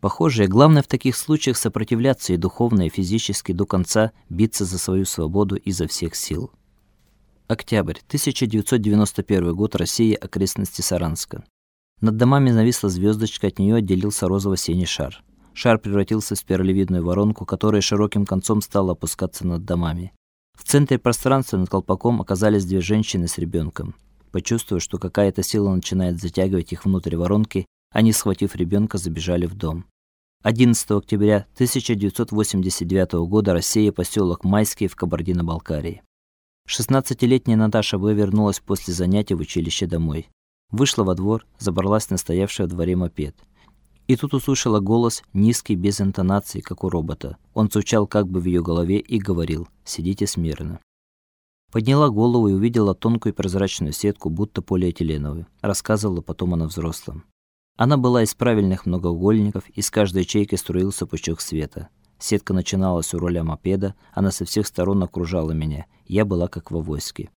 Похоже, главное в таких случаях сопротивляться и духовно, и физически до конца биться за свою свободу изо всех сил. Октябрь 1991 год. Россия, окрестности Саранска. Над домами нависла звездочка, от нее отделился розово-синий шар. Шар превратился в спиралевидную воронку, которая широким концом стала опускаться над домами. В центре пространства над колпаком оказались две женщины с ребенком. Почувствовав, что какая-то сила начинает затягивать их внутрь воронки, они, схватив ребенка, забежали в дом. 11 октября 1989 года Россия, поселок Майский в Кабардино-Балкарии. 16-летняя Наташа В вернулась после занятий в училище домой. Вышла во двор, забралась на стоявший во дворе мопед. И тут услышала голос, низкий, без интонации, как у робота. Он звучал как бы в ее голове и говорил: "Сидите смирно". Подняла голову и увидела тонкую прозрачную сетку, будто полиэтиленовую. Рассказывала потом она взрослым. Она была из правильных многоугольников, из каждой ячейки струился пучок света. Сетка начиналась у руля мопеда, она со всех сторон окружала меня. Я была как в авоське.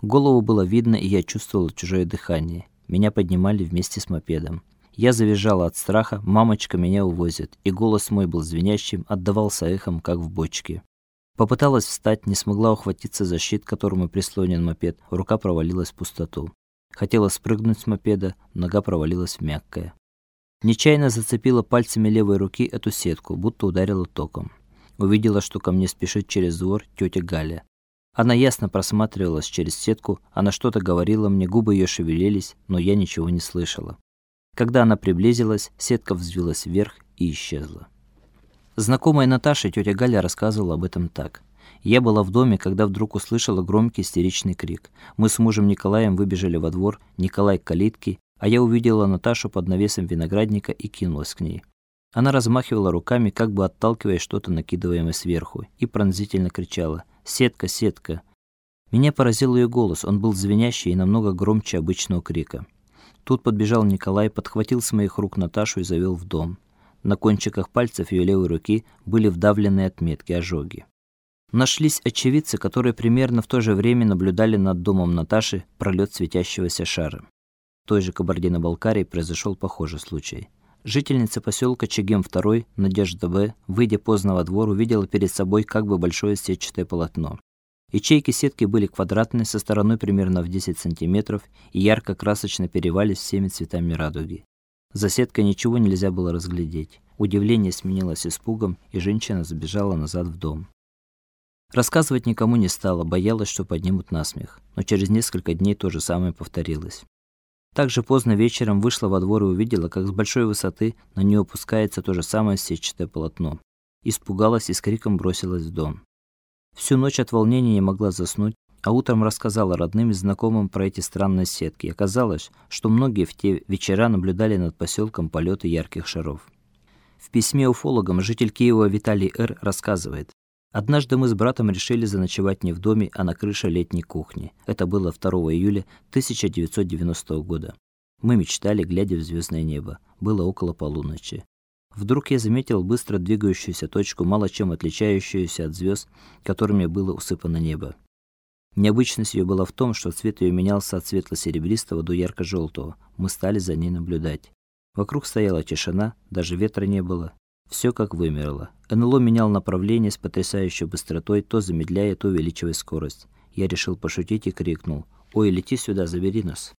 Голову было видно, и я чувствовала чужое дыхание. Меня поднимали вместе с мопедом. Я завизжала от страха, мамочка меня увозит, и голос мой был звенящим, отдавался эхом, как в бочке. Попыталась встать, не смогла ухватиться за щит, к которому прислонен мопед. Рука провалилась в пустоту. Хотела спрыгнуть с мопеда, нога провалилась в мягкое. Нечаянно зацепила пальцами левой руки эту сетку, будто ударила током. Увидела, что ко мне спешит через двор тетя Галя. Она ясно просматривалась через сетку, она что-то говорила мне, губы ее шевелились, но я ничего не слышала. Когда она приблизилась, сетка взвилась вверх и исчезла. Знакомая Наташа тетя Галя рассказывала об этом так: я была в доме, когда вдруг услышала громкий истеричный крик. Мы с мужем Николаем выбежали во двор, Николай к калитке, а я увидела Наташу под навесом виноградника и кинулась к ней. Она размахивала руками, как бы отталкивая что-то накидываемое сверху, и пронзительно кричала: "Сетка, сетка!" Меня поразил ее голос, он был звенящий и намного громче обычного крика. Тут подбежал Николай, подхватил с моих рук Наташу и завел в дом. На кончиках пальцев ее левой руки были вдавлены отметки ожоги. Нашлись очевидцы, которые примерно в то же время наблюдали над домом Наташи пролет светящегося шара. В той же Кабардино-Балкарии произошел похожий случай. Жительница поселка Чегем-2 Надежда Б, выйдя поздно во двор, увидела перед собой как бы большое сетчатое полотно. Ячейки сетки были квадратные, со стороной примерно в 10 сантиметров и ярко-красочно переливались всеми цветами радуги. За сеткой ничего нельзя было разглядеть. Удивление сменилось испугом, и женщина забежала назад в дом. Рассказывать никому не стала, боялась, что поднимут насмех. Но через несколько дней то же самое повторилось. Также поздно вечером вышла во двор и увидела, как с большой высоты на нее опускается то же самое сетчатое полотно. Испугалась и с криком бросилась в дом. Всю ночь от волнения не могла заснуть, а утром рассказала родным и знакомым про эти странные сетки. оказалось, что многие в те вечера наблюдали над поселком полеты ярких шаров. В письме уфологам житель Киева Виталий Р. рассказывает: Однажды мы с братом решили заночевать не в доме, а на крыше летней кухни. Это было 2 июля 1990 года. Мы мечтали, глядя в звездное небо. Было около полуночи. Вдруг я заметил быстро двигающуюся точку, мало чем отличающуюся от звезд, которыми было усыпано небо. Необычность ее была в том, что цвет ее менялся от светло-серебристого до ярко желтого Мы стали за ней наблюдать. Вокруг стояла тишина, даже ветра не было. Все как вымерло. НЛО менял направление с потрясающей быстротой, то замедляя, то увеличивая скорость. Я решил пошутить и крикнул: "Ой, лети сюда, забери нас!"